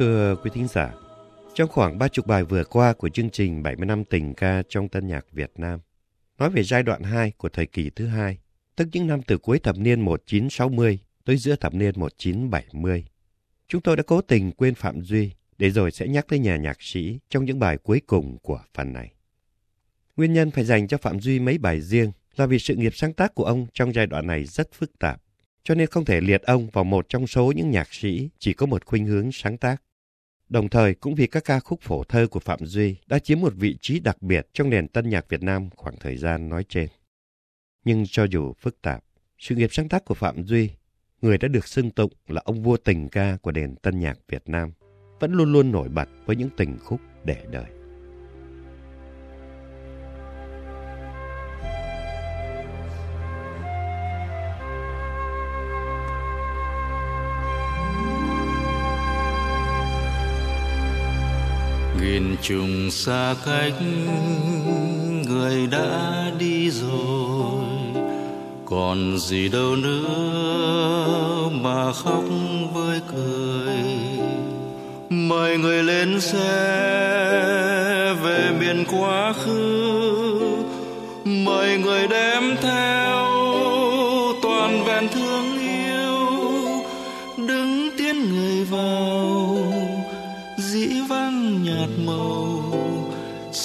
Thưa quý thính giả, trong khoảng ba chục bài vừa qua của chương trình 70 năm tình ca trong tân nhạc Việt Nam, nói về giai đoạn 2 của thời kỳ thứ hai, tức những năm từ cuối thập niên 1960 tới giữa thập niên 1970. Chúng tôi đã cố tình quên Phạm Duy để rồi sẽ nhắc tới nhà nhạc sĩ trong những bài cuối cùng của phần này. Nguyên nhân phải dành cho Phạm Duy mấy bài riêng là vì sự nghiệp sáng tác của ông trong giai đoạn này rất phức tạp, cho nên không thể liệt ông vào một trong số những nhạc sĩ chỉ có một khuynh hướng sáng tác. Đồng thời cũng vì các ca khúc phổ thơ của Phạm Duy đã chiếm một vị trí đặc biệt trong nền tân nhạc Việt Nam khoảng thời gian nói trên. Nhưng cho dù phức tạp, sự nghiệp sáng tác của Phạm Duy, người đã được xưng tụng là ông vua tình ca của nền tân nhạc Việt Nam, vẫn luôn luôn nổi bật với những tình khúc để đời. Trùng xa cách, người đã đi rồi. Còn gì đâu nữa mà khóc với cười. Mời người lên xe về miền quá khứ. Mời người đem theo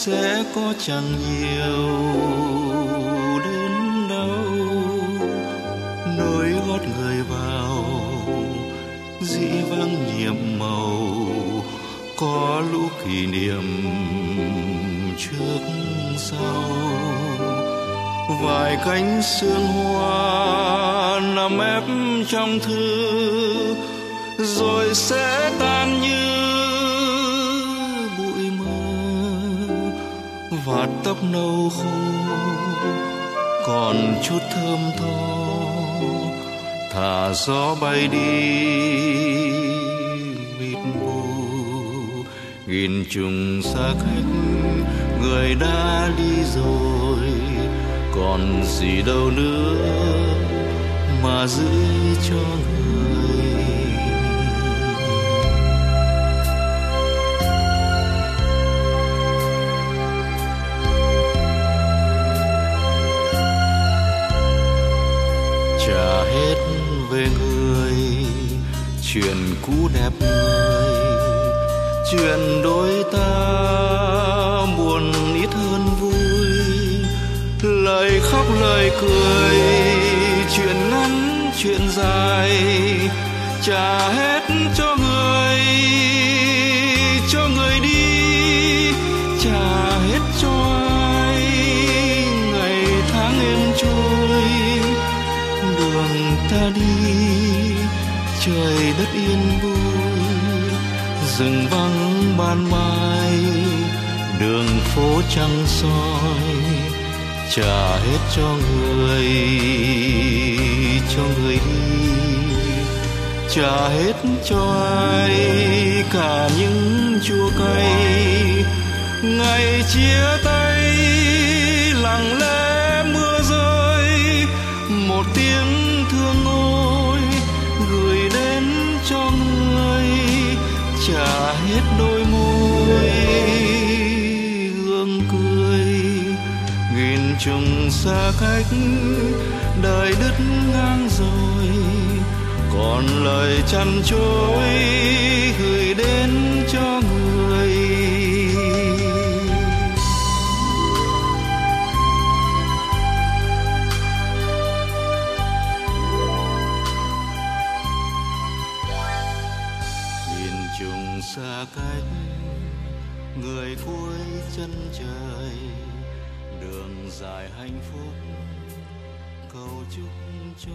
sẽ có chẳng nhiều đến đâu. Nối gót người vào, dĩ vang nhiệm màu, có lũ kỷ niệm trước sau. Vài cánh sương hoa nằm ép trong thư, rồi sẽ tan như tóc nâu khô, còn chút thơm tho. Thả gió bay đi, mịt mù, nghìn trùng xa cách. Người đã đi rồi, còn gì đâu nữa mà giữ cho người cũ đẹp người, chuyện đôi ta buồn ít hơn vui. Lời khóc, lời cười, chuyện ngắn, chuyện dài, trả hết cho người cho người đi, trả hết cho ai. Ngày tháng em trôi, đường ta đi trời đất yên vui, rừng vắng ban mai, đường phố trăng soi, trả hết cho người cho người đi, trả hết cho ai, cả những chua cay. Ngày chia tay, lặng lẽ mưa rơi, một tiếng trả hết đôi môi. Gương cười, nghìn trùng xa cách, đời đứt ngang rồi. Còn lời chăn chối gửi đến cho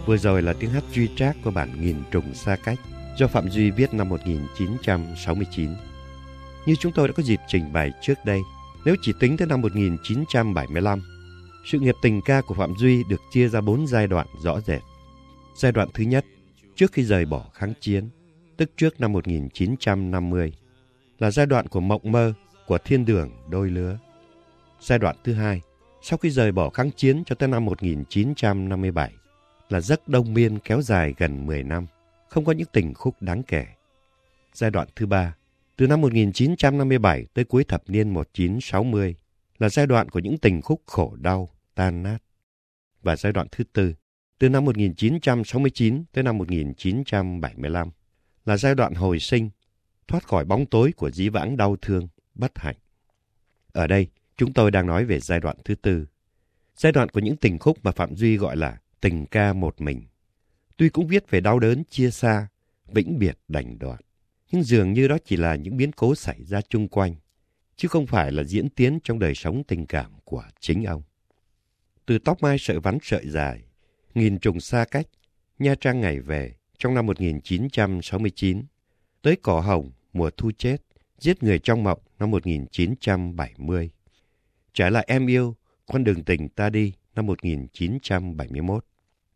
Vừa rồi là tiếng hát duy trác của bản Nghìn trùng xa cách do Phạm Duy viết năm 1969. Như chúng tôi đã có dịp trình bày trước đây, nếu chỉ tính tới năm 1975, sự nghiệp tình ca của Phạm Duy được chia ra bốn giai đoạn rõ rệt. Giai đoạn thứ nhất, trước khi rời bỏ kháng chiến, tức trước năm 1950, là giai đoạn của mộng mơ của thiên đường đôi lứa. Giai đoạn thứ hai, sau khi rời bỏ kháng chiến cho tới năm 1957, là giấc đông miên kéo dài gần 10 năm, không có những tình khúc đáng kể. Giai đoạn thứ ba, Từ năm 1957 tới cuối thập niên 1960 là giai đoạn của những tình khúc khổ đau, tan nát. Và giai đoạn thứ tư, từ năm 1969 tới năm 1975 là giai đoạn hồi sinh, thoát khỏi bóng tối của dĩ vãng đau thương, bất hạnh. Ở đây, chúng tôi đang nói về giai đoạn thứ tư, giai đoạn của những tình khúc mà Phạm Duy gọi là tình ca một mình. Tuy cũng viết về đau đớn chia xa, vĩnh biệt đành đoạn, nhưng dường như đó chỉ là những biến cố xảy ra chung quanh, chứ không phải là diễn tiến trong đời sống tình cảm của chính ông. Từ tóc mai sợi vắn sợi dài, nghìn trùng xa cách, Nha Trang ngày về trong năm 1969, tới cỏ hồng mùa thu chết, giết người trong mộng năm 1970. Trở lại em yêu, con đường tình ta đi năm 1971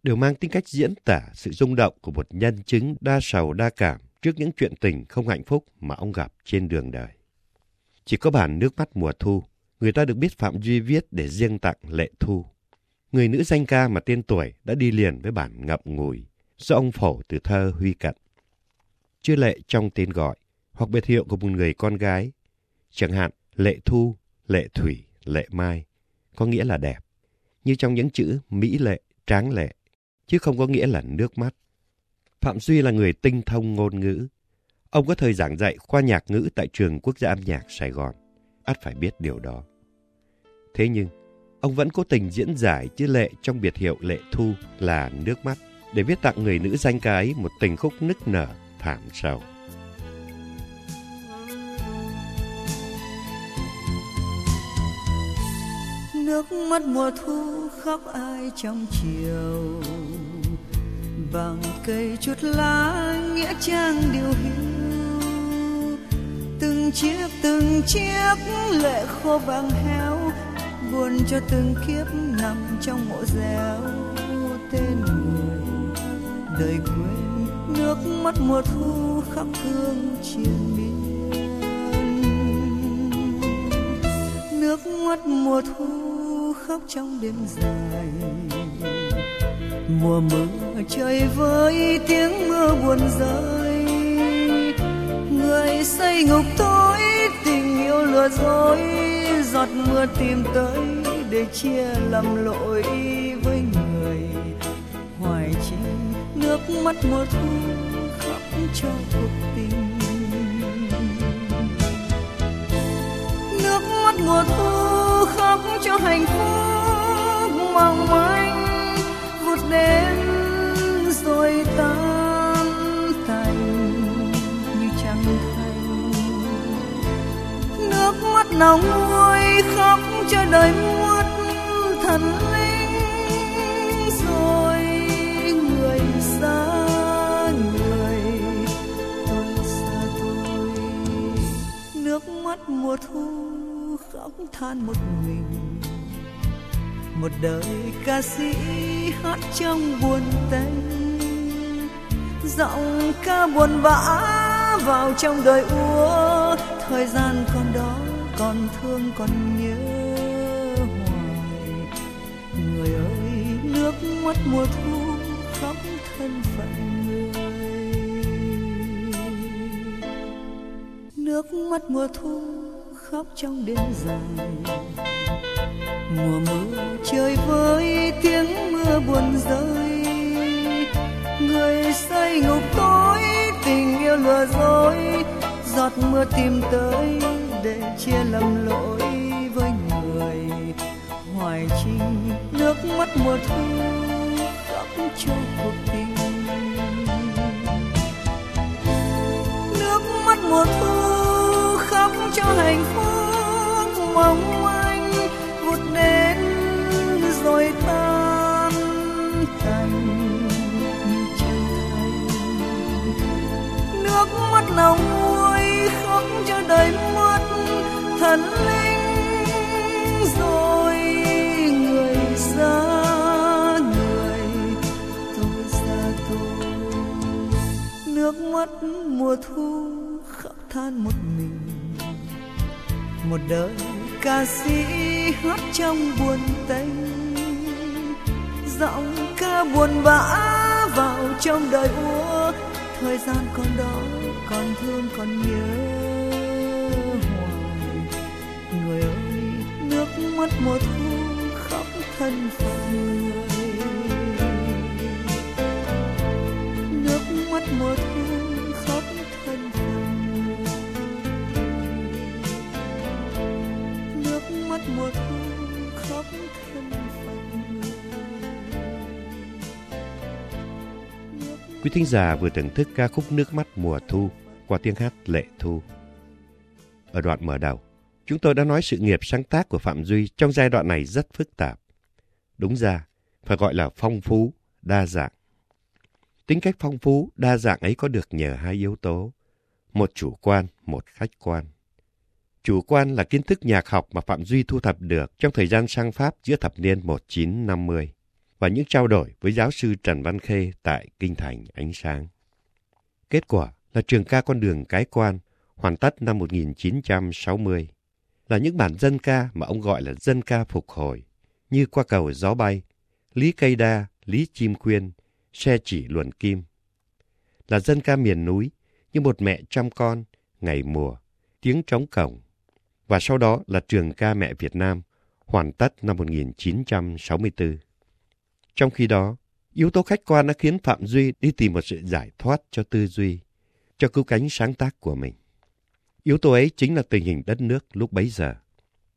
đều mang tính cách diễn tả sự rung động của một nhân chứng đa sầu đa cảm trước những chuyện tình không hạnh phúc mà ông gặp trên đường đời. Chỉ có bản Nước mắt mùa thu, người ta được biết Phạm Duy viết để riêng tặng Lệ Thu. Người nữ danh ca mà tên tuổi đã đi liền với bản ngậm ngùi do ông phổ từ thơ Huy Cận. Chưa lệ trong tên gọi hoặc biệt hiệu của một người con gái, chẳng hạn Lệ Thu, Lệ Thủy, Lệ Mai, có nghĩa là đẹp, như trong những chữ mỹ lệ, tráng lệ, chứ không có nghĩa là nước mắt. Phạm Duy là người tinh thông ngôn ngữ. Ông có thời giảng dạy khoa nhạc ngữ tại trường quốc gia âm nhạc Sài Gòn. ắt phải biết điều đó. Thế nhưng, ông vẫn cố tình diễn giải chữ lệ trong biệt hiệu lệ thu là nước mắt để viết tặng người nữ danh cái một tình khúc nức nở, thảm sầu. Nước mắt mùa thu, khóc ai trong chiều. Bằng cây chút lá nghĩa trang điều hiu. Từng chiếc từng chiếc lệ khô vàng héo, buồn cho từng kiếp nằm trong mộ dẻo. Tên người đời quên nước mắt mùa thu khóc thương triền miên nước mắt mùa thu khóc trong đêm dài. Mùa mưa trời với tiếng mưa buồn rơi. Người say ngục tối, tình yêu lừa dối. Giọt mưa tìm tới để chia lầm lỗi với người. Hoài chi nước mắt mùa thu khóc cho cuộc tình. Nước mắt mùa thu khóc cho hạnh phúc mong manh, vụt đến rồi tan thành như trăng thành. Nước mắt nóng nguôi khóc cho đời muốt thần linh, rồi người xa người tôi xa tôi. Nước mắt mùa thu khóc than một mình. Một đời ca sĩ hát trong buồn tênh, giọng ca buồn bã vào trong đời úa. Thời gian còn đó, còn thương, còn nhớ hoài. Người ơi, nước mắt mùa thu khóc thân phận người. Nước mắt mùa thu khóc trong đêm dài. Mùa mưa trời với tiếng mưa buồn rơi. Người say ngục tối, tình yêu lừa dối. Giọt mưa tìm tới để chia lầm lỗi với người. Hoài trinh nước mắt mùa thu khóc cho cuộc tình. Nước mắt mùa thu cho hạnh phúc, mong manh vụt đến rồi tan thành chân thành nước mắt lòng vui khóc cho đời mất thần linh, rồi người xa người tôi xa tôi. Nước mắt mùa thu khóc than một mình một đời ca sĩ hát trong buồn tênh giọng ca buồn bã vào trong đời úa, thời gian còn đó còn thương còn nhớ hoài. Người ơi, nước mắt mùa thu khóc thân phận. Quý thính giả vừa thưởng thức ca khúc Nước mắt mùa thu qua tiếng hát Lệ Thu. Ở đoạn mở đầu, chúng tôi đã nói sự nghiệp sáng tác của Phạm Duy trong giai đoạn này rất phức tạp. Đúng ra, phải gọi là phong phú, đa dạng. Tính cách phong phú, đa dạng ấy có được nhờ hai yếu tố. Một chủ quan, một khách quan. Chủ quan là kiến thức nhạc học mà Phạm Duy thu thập được trong thời gian sang Pháp giữa thập niên 1950 và những trao đổi với giáo sư Trần Văn Khê tại Kinh Thành Ánh Sáng. Kết quả là trường ca con đường cái quan, hoàn tất năm 1960, là những bản dân ca mà ông gọi là dân ca phục hồi, như qua cầu gió bay, lý cây đa, lý chim khuyên, xe chỉ luồn kim. Là dân ca miền núi, như một mẹ trăm con, ngày mùa, tiếng trống cổng. Và sau đó là trường ca mẹ Việt Nam, hoàn tất năm 1964. Trong khi đó, yếu tố khách quan đã khiến Phạm Duy đi tìm một sự giải thoát cho tư duy, cho cứu cánh sáng tác của mình. Yếu tố ấy chính là tình hình đất nước lúc bấy giờ.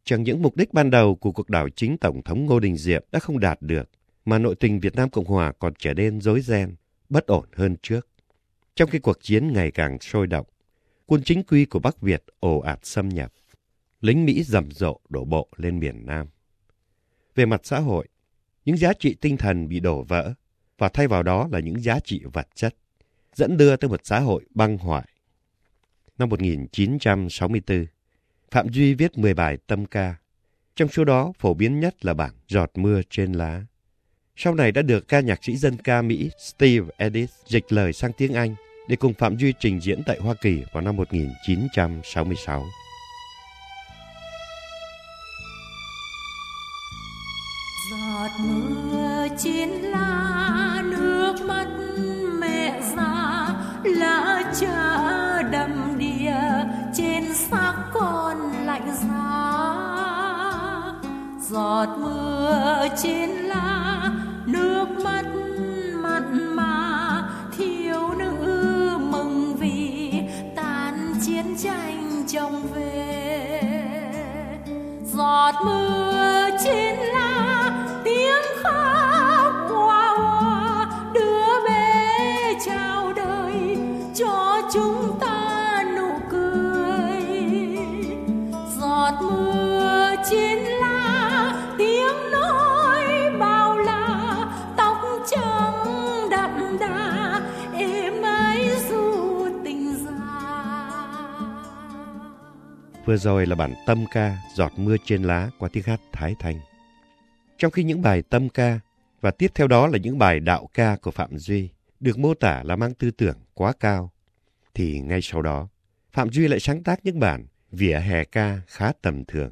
Chẳng những mục đích ban đầu của cuộc đảo chính Tổng thống Ngô Đình Diệm đã không đạt được, mà nội tình Việt Nam Cộng Hòa còn trở nên rối ren, bất ổn hơn trước. Trong khi cuộc chiến ngày càng sôi động, quân chính quy của Bắc Việt ồ ạt xâm nhập, lính Mỹ rầm rộ đổ bộ lên miền Nam. Về mặt xã hội, những giá trị tinh thần bị đổ vỡ và thay vào đó là những giá trị vật chất, dẫn đưa tới một xã hội băng hoại. Năm 1964, Phạm Duy viết 10 bài tâm ca, trong số đó phổ biến nhất là bản Giọt mưa trên lá. Sau này đã được ca nhạc sĩ dân ca Mỹ Steve Edis dịch lời sang tiếng Anh để cùng Phạm Duy trình diễn tại Hoa Kỳ vào năm 1966. Mưa trên lá, nước mắt mẹ già, lá cha đầm đìa, trên xác con lạnh giá. Giọt mưa trên lá, nước mắt mặn mà, thiếu nữ mừng vì tan chiến tranh chồng về. Giọt mưa trên lá Vừa rồi là bản tâm ca Giọt mưa trên lá qua tiếng hát Thái Thanh. Trong khi những bài tâm ca và tiếp theo đó là những bài đạo ca của Phạm Duy được mô tả là mang tư tưởng quá cao, thì ngay sau đó Phạm Duy lại sáng tác những bản vỉa hè ca khá tầm thường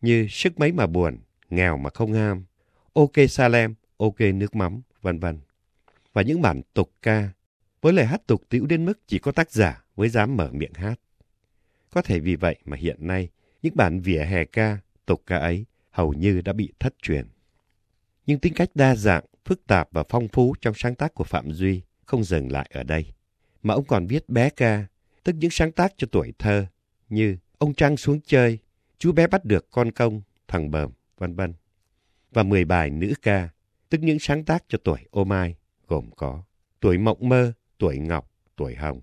như Sức mấy mà buồn, Nghèo mà không ham, Ok Salem, Ok nước mắm, vân vân. Và những bản tục ca với lời hát tục tĩu đến mức chỉ có tác giả mới dám mở miệng hát. Có thể vì vậy mà hiện nay những bản vỉa hè ca, tục ca ấy hầu như đã bị thất truyền. Nhưng tính cách đa dạng, phức tạp và phong phú trong sáng tác của Phạm Duy không dừng lại ở đây, mà ông còn viết bé ca, tức những sáng tác cho tuổi thơ như Ông Trăng xuống chơi, Chú bé bắt được con công, thằng bờm, vân vân. Và 10 bài nữ ca, tức những sáng tác cho tuổi ô mai, gồm có Tuổi mộng mơ, tuổi ngọc, tuổi hồng,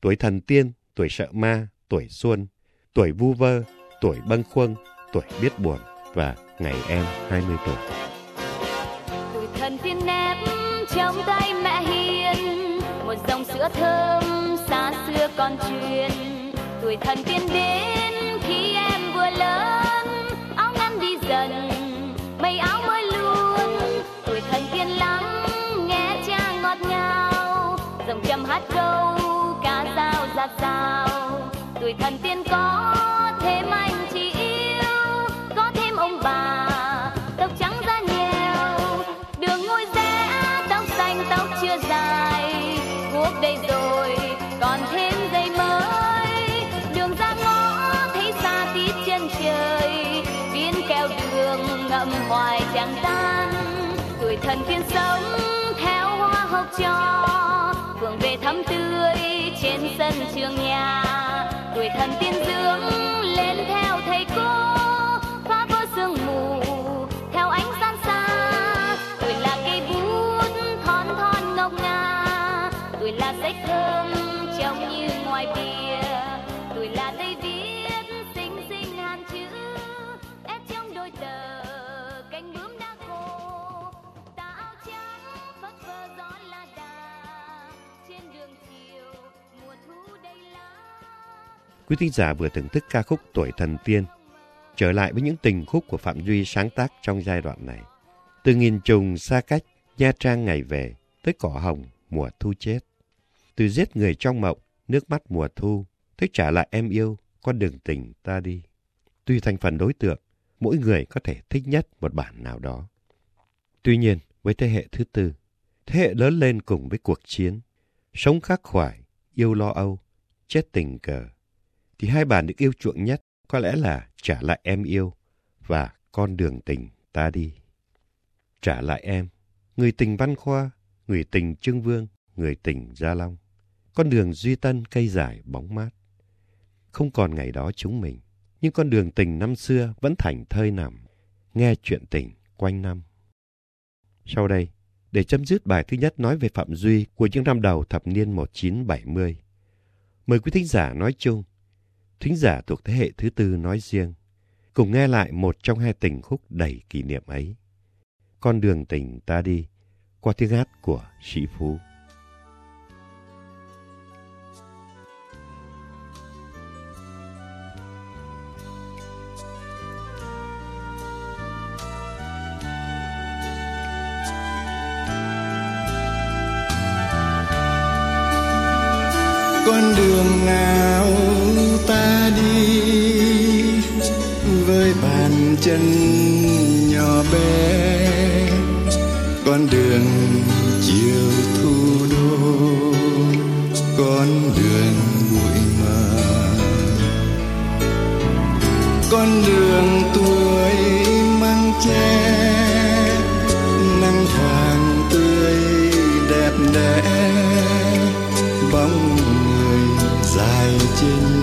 tuổi thần tiên, tuổi sợ ma, tuổi xuân, tuổi vu vơ, tuổi bâng khuâng, tuổi biết buồn và ngày em 20 tuổi. tuổi thần tiên nép trong tay mẹ hiền một dòng sữa thơm xa xưa còn truyền tuổi thần tiên đến khi em vừa lớn áo ngắn đi dần mây áo mới luôn tuổi thần tiên lắng nghe cha ngọt ngào dòng châm hát câu ca dao dạt dào tuổi thần tiên có thêm anh chị yêu, có thêm ông bà, tóc trắng da nhiều. Đường ngôi rẽ tóc xanh, tóc chưa dài. Cuộc đây rồi, còn thêm dây mới. Đường ra ngõ, thấy xa tít chân trời. Viên keo đường ngậm hoài chẳng tan. Tuổi thần tiên sống theo hoa hộc cho. Phường về thắm tươi trên sân trường nhà tuổi thần tiên dưỡng lên theo thầy cô phá vỡ sương mù theo ánh sáng xa. Tuổi là cây bút thon thon ngọc ngà tuổi là sách thơm trông như ngoài bìa. Tuổi là tay viết xinh xinh ngàn chữ, ép trong đôi tờ cánh bướm Quý thính giả vừa thưởng thức ca khúc Tuổi Thần Tiên, trở lại với những tình khúc của Phạm Duy sáng tác trong giai đoạn này. Từ nghìn trùng xa cách, Nha Trang ngày về, tới cỏ hồng, mùa thu chết. Từ giết người trong mộng, nước mắt mùa thu, tới trả lại em yêu, con đường tình ta đi. tuy thành phần đối tượng, mỗi người có thể thích nhất một bản nào đó. Tuy nhiên, với thế hệ thứ tư, thế hệ lớn lên cùng với cuộc chiến, sống khắc khoải, yêu lo âu, chết tình cờ, thì hai bản được yêu chuộng nhất có lẽ là Trả lại em yêu và Con đường tình ta đi. Trả lại em, người tình Văn Khoa, người tình Trương Vương, người tình Gia Long. Con đường duy tân cây dài bóng mát. Không còn ngày đó chúng mình, nhưng con đường tình năm xưa vẫn thành thơi nằm, nghe chuyện tình quanh năm. Sau đây, để chấm dứt bài thứ nhất nói về Phạm Duy của những năm đầu thập niên 1970. Mời quý thính giả nói chung, thính giả thuộc thế hệ thứ tư nói riêng, cùng nghe lại một trong hai tình khúc đầy kỷ niệm ấy. Con đường tình ta đi, qua tiếng hát của Sĩ Phú. con đường nào chân nhỏ bé, con đường chiều thu đô, con đường bụi mờ. Con đường tuổi mang che, nắng vàng tươi đẹp đẽ, bóng người dài trên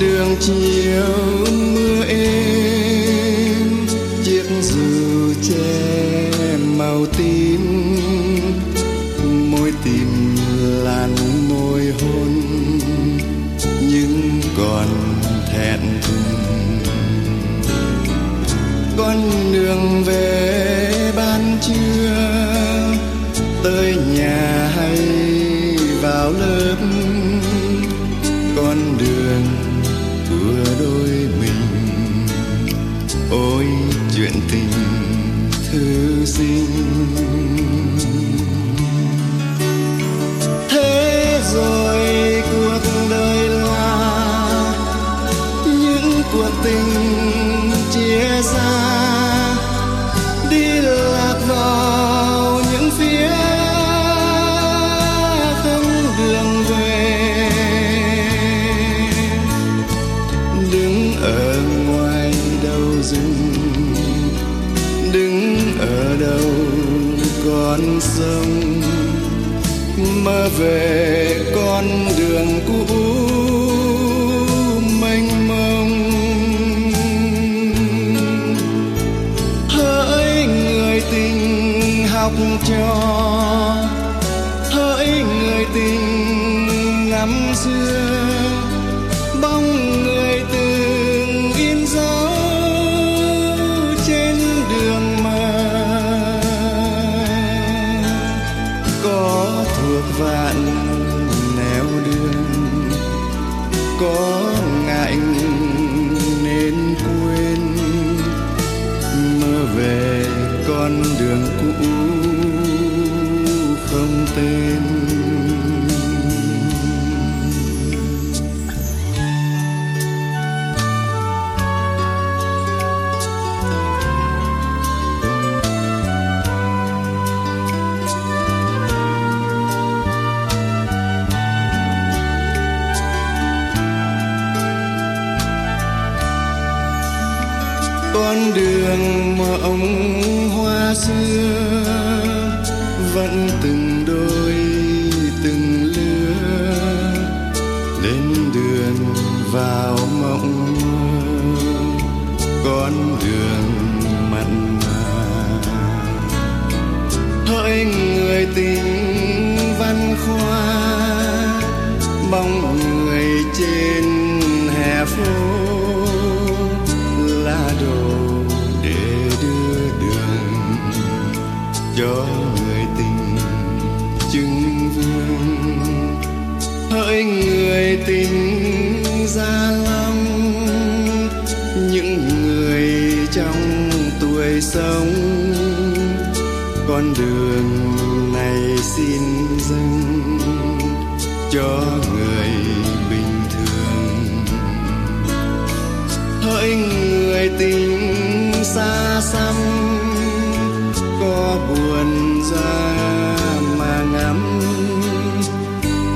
đường chiều mưa êm, chiếc dù che màu tím, môi tìm làn môi hôn, nhưng còn thẹn thùng. Con đường về ban trưa, tới nhà hay vào lớp, con đường ôi chuyện tình thư sinh. Thế rồi con sông mơ về con đường cũ mênh mông. Hỡi người tình học trò lên đường vào mộng con đường mặn mà. Hỡi người tình văn khoa người sống. Con đường này xin dâng cho người bình thường. Hỡi người tình xa xăm, có buồn ra mà ngắm.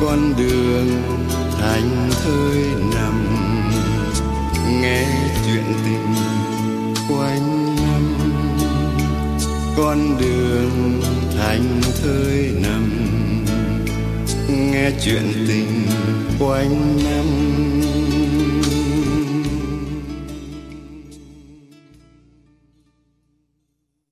Con đường thành thơi con đường thành thơi nằm. Nghe chuyện tình quanh năm.